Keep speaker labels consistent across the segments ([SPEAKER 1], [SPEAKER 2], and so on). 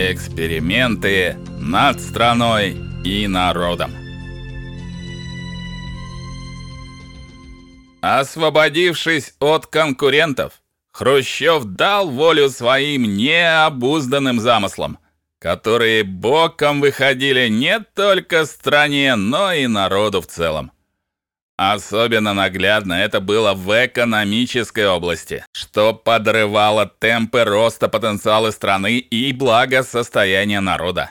[SPEAKER 1] Эксперименты над страной и народом. Освободившись от конкурентов, Хрущев дал волю своим необузданным замыслам, которые боком выходили не только стране, но и народу в целом. Особенно наглядно это было в экономической области, что подрывало темпы роста потенциала страны и благосостояния народа.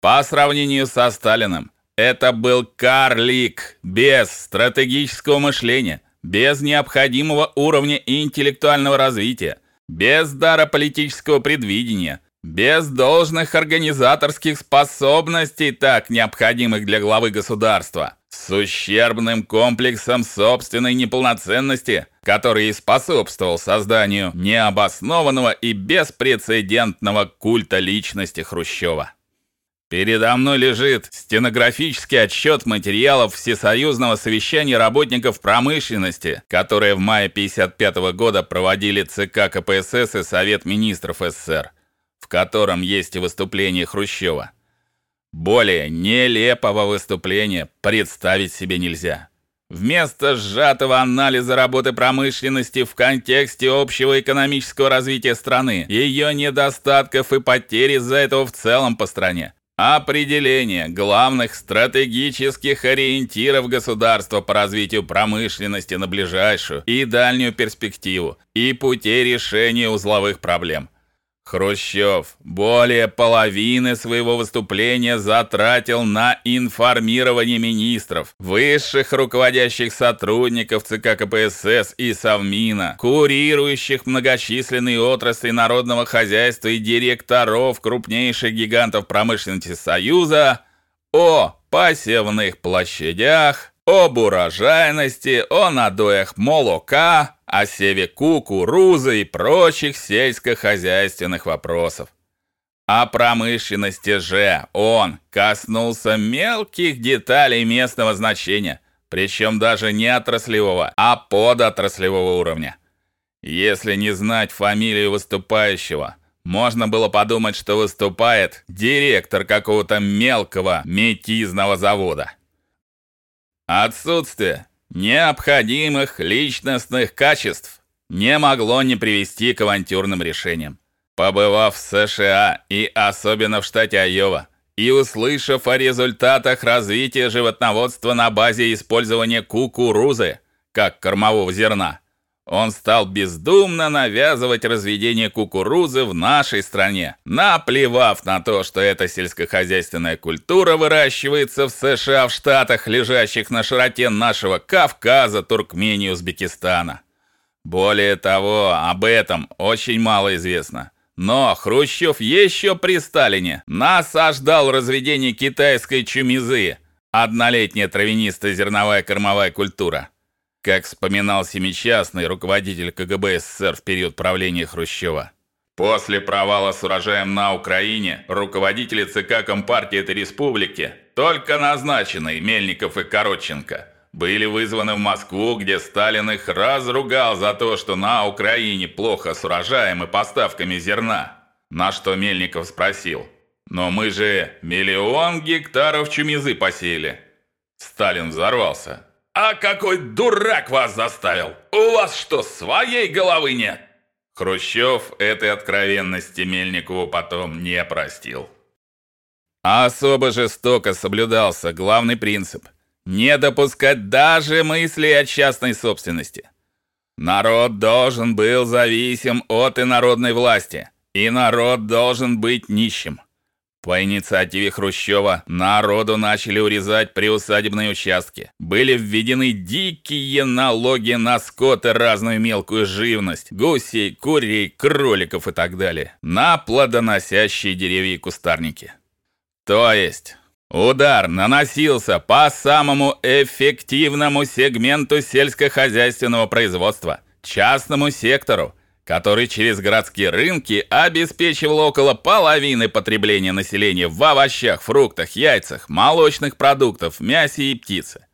[SPEAKER 1] По сравнению со Сталиным, это был карлик без стратегического мышления, без необходимого уровня интеллектуального развития, без дара политического предвидения, без должных организаторских способностей, так необходимых для главы государства с ущербным комплексом собственной неполноценности, который и способствовал созданию необоснованного и беспрецедентного культа личности Хрущева. Передо мной лежит стенографический отчет материалов Всесоюзного совещания работников промышленности, которое в мае 55 -го года проводили ЦК КПСС и Совет министров СССР, в котором есть и выступление Хрущева. Более нелепого выступления представить себе нельзя. Вместо сжатого анализа работы промышленности в контексте общего экономического развития страны, ее недостатков и потерь из-за этого в целом по стране, определение главных стратегических ориентиров государства по развитию промышленности на ближайшую и дальнюю перспективу и путей решения узловых проблем – Хрущев более половины своего выступления затратил на информирование министров, высших руководящих сотрудников ЦК КПСС и Совмина, курирующих многочисленные отрасли народного хозяйства и директоров крупнейших гигантов промышленности Союза о посевных площадях, об урожайности, о надоях молока, о севе кукурузы и прочих сельскохозяйственных вопросов. О промышленности же он коснулся мелких деталей местного значения, причем даже не отраслевого, а подотраслевого уровня. Если не знать фамилию выступающего, можно было подумать, что выступает директор какого-то мелкого метизного завода. Отсутствие необходимых личностных качеств не могло не привести к авантюрным решениям. Побывав в США и особенно в штате Айова, и услышав о результатах развития животноводства на базе использования кукурузы как кормового зерна, он стал бездумно навязывать разведение кукурузы в нашей стране, наплевав на то, что эта сельскохозяйственная культура выращивается в США в штатах, лежащих на широте нашего Кавказа, Туркмении, Узбекистана. Более того, об этом очень мало известно. Но Хрущев еще при Сталине насаждал разведение китайской чумизы, однолетняя травянистая зерновая кормовая культура. Как вспоминал семичастный руководитель КГБ СССР в период правления Хрущева. После провала с урожаем на Украине руководители ЦК Компартии этой республики, только назначенные Мельников и Коротченко, были вызваны в Москву, где Сталин их разругал за то, что на Украине плохо с урожаем и поставками зерна. На что Мельников спросил: "Но мы же миллион гектаров чумизы посеяли". Сталин взорвался. А какой дурак вас заставил? У вас что, своей головы нет? Хрущев этой откровенности Мельникову потом не простил. А особо жестоко соблюдался главный принцип не допускать даже мысли о частной собственности. Народ должен был зависим от инородной власти, и народ должен быть нищим. По инициативе Хрущева народу начали урезать приусадебные участки. Были введены дикие налоги на скот и разную мелкую живность: гусей, курей, кроликов и так далее, на плодоносящие деревья и кустарники. То есть Удар наносился по самому эффективному сегменту сельскохозяйственного производства частному сектору, который через городские рынки обеспечивал около половины потребления населения в овощах, фруктах, яйцах, молочных продуктах, мясе и птице.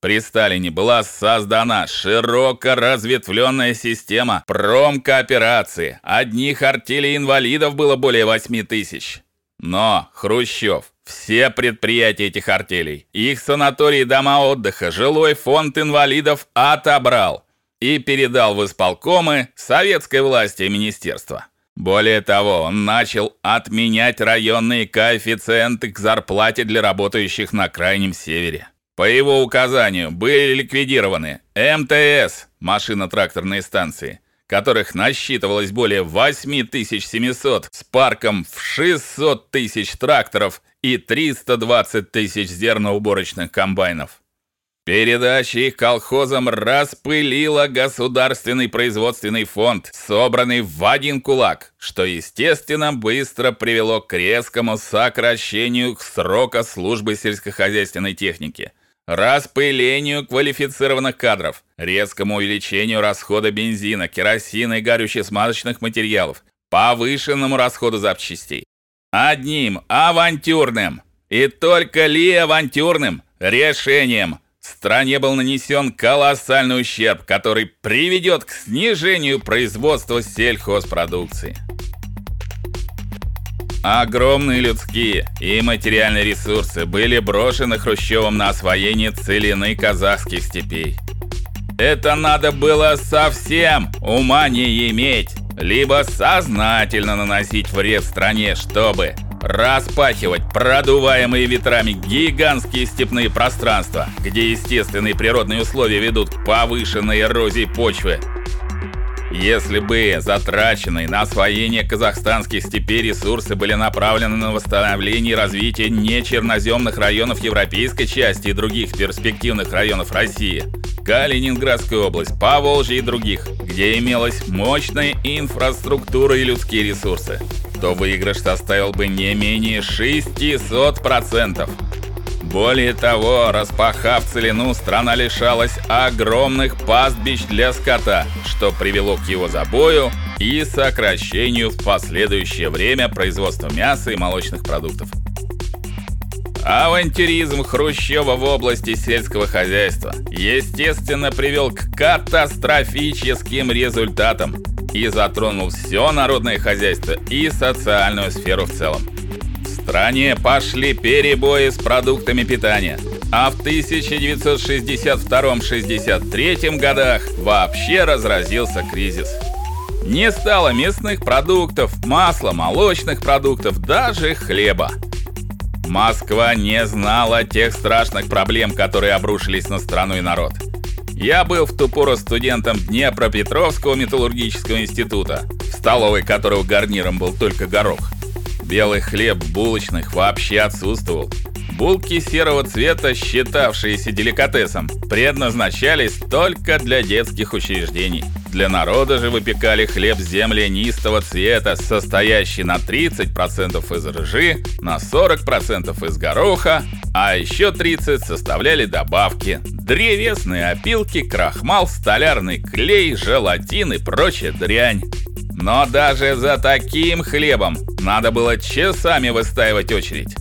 [SPEAKER 1] При Сталине была создана широко разветвленная система промкооперации. Одних артелей инвалидов было более 8 тысяч. Но Хрущев все предприятия этих артелей, их санатории, дома отдыха, жилой фонд инвалидов отобрал и передал в исполкомы советской власти и министерства. Более того, он начал отменять районные коэффициенты к зарплате для работающих на крайнем севере. По его указанию были ликвидированы МТС, машино-тракторные станции, которых насчитывалось более 8700 с парком в 600 тысяч тракторов и 320 тысяч зерноуборочных комбайнов. Передача их колхозам распылила государственный производственный фонд, собранный в один кулак, что, естественно, быстро привело к резкому сокращению срока службы сельскохозяйственной техники, распылению квалифицированных кадров, резкому увеличению расхода бензина, керосина и горюче-смазочных материалов, повышенному расходу запчастей. Одним авантюрным и только ли авантюрным решением – стране был нанесен колоссальный ущерб, который приведет к снижению производства сельхозпродукции. Огромные людские и материальные ресурсы были брошены Хрущевым на освоение целины казахских степей. Это надо было совсем ума не иметь, либо сознательно наносить вред стране, чтобы распахивать продуваемые ветрами гигантские степные пространства, где естественные природные условия ведут к повышенной эрозии почвы. Если бы затраченные на освоение казахстанских степей ресурсы были направлены на восстановление и развитие нечерноземных районов европейской части и других перспективных районов России, Калининградская область, Поволжье и других, где имелась мощная инфраструктура и людские ресурсы, то выигрыш составил бы не менее 600%. Более того, распахав целину, страна лишалась огромных пастбищ для скота, что привело к его забою и сокращению в последующее время производства мяса и молочных продуктов. Авантюризм Хрущева в области сельского хозяйства, естественно, привел к катастрофическим результатам и затронул все народное хозяйство и социальную сферу в целом. В стране пошли перебои с продуктами питания, а в 1962-63 годах вообще разразился кризис. Не стало местных продуктов, масла, молочных продуктов, даже хлеба. Москва не знала тех страшных проблем, которые обрушились на страну и народ. Я был в ту пору студентом Днепропетровского металлургического института, в столовой которого гарниром был только горох. Белый хлеб в булочных вообще отсутствовал. Булки серого цвета, считавшиеся деликатесом, предназначались только для детских учреждений. Для народа же выпекали хлеб землянистого цвета, состоящий на 30% из ржи, на 40% из гороха, а еще 30 составляли добавки: древесные опилки, крахмал, столярный клей, желатин и прочая дрянь. Но даже за таким хлебом надо было часами выстаивать очередь.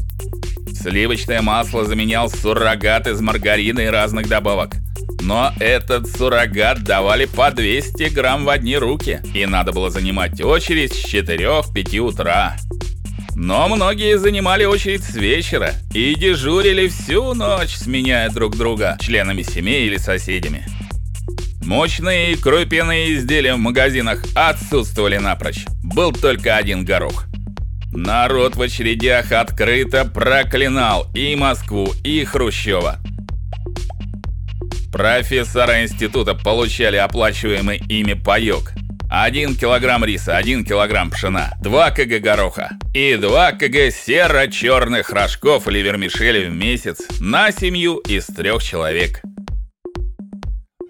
[SPEAKER 1] Сливочное масло заменял суррогат из маргарина и разных добавок. Но этот суррогат давали по 200 грамм в одни руки, и надо было занимать очередь с 4-5 утра. Но многие занимали очередь с вечера и дежурили всю ночь, сменяя друг друга членами семей или соседями. Мощные и крупные изделия в магазинах отсутствовали напрочь. Был только один горох. Народ в очередях открыто проклинал и Москву, и Хрущева. Профессора института получали оплачиваемый ими паёк. 1 килограмм риса, 1 килограмм пшена, 2 кг гороха и 2 кг серо-черных рожков или вермишели в месяц на семью из трех человек.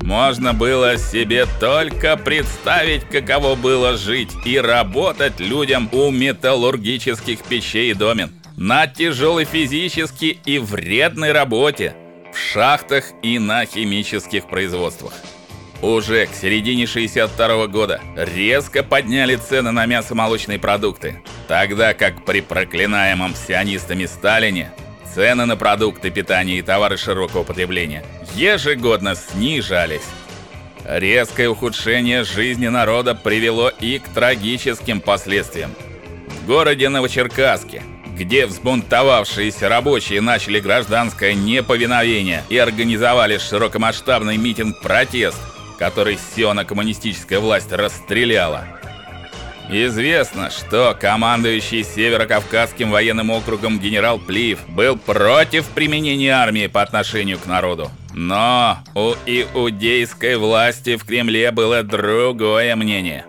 [SPEAKER 1] Можно было себе только представить, каково было жить и работать людям у металлургических печей и домен, на тяжелой физически и вредной работе, в шахтах и на химических производствах. Уже к середине 62 -го года резко подняли цены на мясо-молочные продукты, тогда как при проклинаемом сионистами Сталине цены на продукты питания и товары широкого потребления ежегодно снижались. Резкое ухудшение жизни народа привело и к трагическим последствиям. В городе Новочеркасске, где взбунтовавшиеся рабочие начали гражданское неповиновение и организовали широкомасштабный митинг-протест, который сиона-коммунистическая власть расстреляла. Известно, что командующий Северо-Кавказским военным округом генерал Плиев был против применения армии по отношению к народу. Но у иудейской власти в Кремле было другое мнение.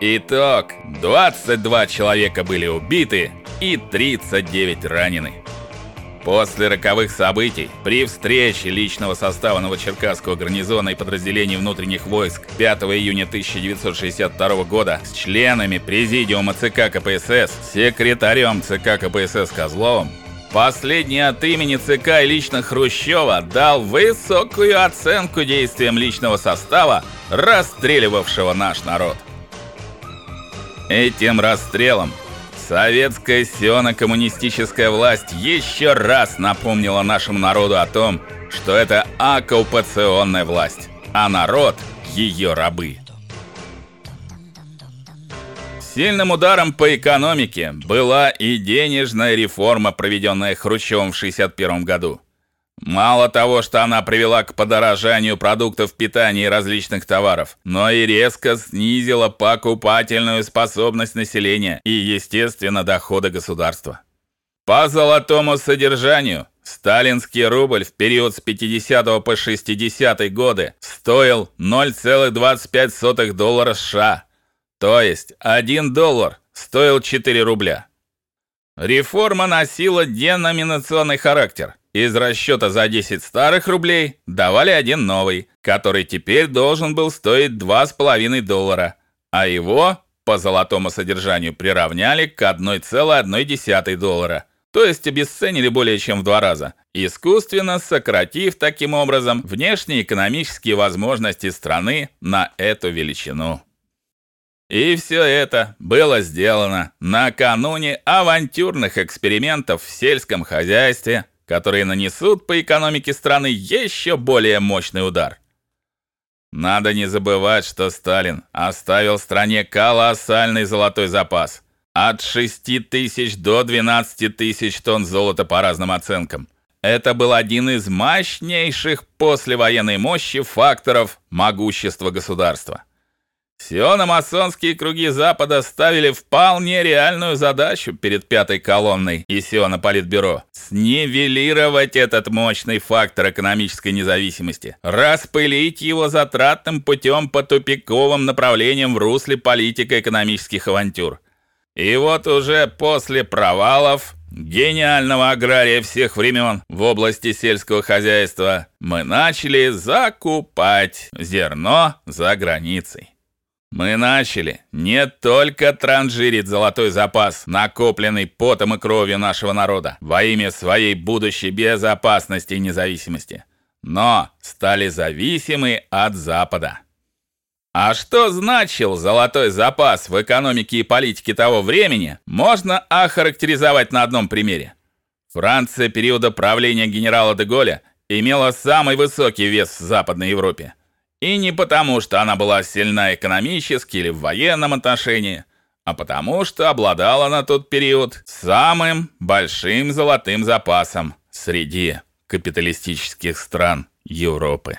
[SPEAKER 1] Итог: 22 человека были убиты и 39 ранены. После роковых событий, при встрече личного состава Новочеркасского гарнизона и подразделений внутренних войск 5 июня 1962 года с членами президиума ЦК КПСС, секретарем ЦК КПСС Козловым, последний от имени ЦК и лично Хрущева дал высокую оценку действиям личного состава, расстреливавшего наш народ. Этим расстрелом Советская сиона-коммунистическая власть еще раз напомнила нашему народу о том, что это оккупационная власть, а народ ее рабы. Сильным ударом по экономике была и денежная реформа, проведенная Хрущевым в 61 году. Мало того, что она привела к подорожанию продуктов питания и различных товаров, но и резко снизила покупательную способность населения и, естественно, доходы государства. По золотому содержанию сталинский рубль в период с 50 по 60 годы стоил 0,25 доллара США, то есть 1 доллар стоил 4 рубля. Реформа носила деноминационный характер. Из расчета за 10 старых рублей давали один новый, который теперь должен был стоить 2,5 доллара, а его по золотому содержанию приравняли к 1,1 доллара, то есть обесценили более чем в два раза, искусственно сократив таким образом внешние экономические возможности страны на эту величину. И все это было сделано накануне авантюрных экспериментов в сельском хозяйстве, которые нанесут по экономике страны еще более мощный удар. Надо не забывать, что Сталин оставил стране колоссальный золотой запас от 6 тысяч до 12 тысяч тонн золота по разным оценкам. Это был один из мощнейших послевоенной мощи факторов могущества государства. Сиономасонские круги Запада ставили вполне реальную задачу перед пятой колонной и Сиономполитбюро снивелировать этот мощный фактор экономической независимости, распылить его затратным путем по тупиковым направлениям в русле политико-экономических авантюр. И вот уже после провалов гениального агрария всех времен в области сельского хозяйства мы начали закупать зерно за границей. Мы начали не только транжирить золотой запас, накопленный потом и кровью нашего народа во имя своей будущей безопасности и независимости, но стали зависимы от Запада. А что значил золотой запас в экономике и политике того времени, можно охарактеризовать на одном примере. Франция периода правления генерала де Голля имела самый высокий вес в Западной Европе. И не потому, что она была сильна экономически или в военном отношении, а потому, что обладала на тот период самым большим золотым запасом среди капиталистических стран Европы.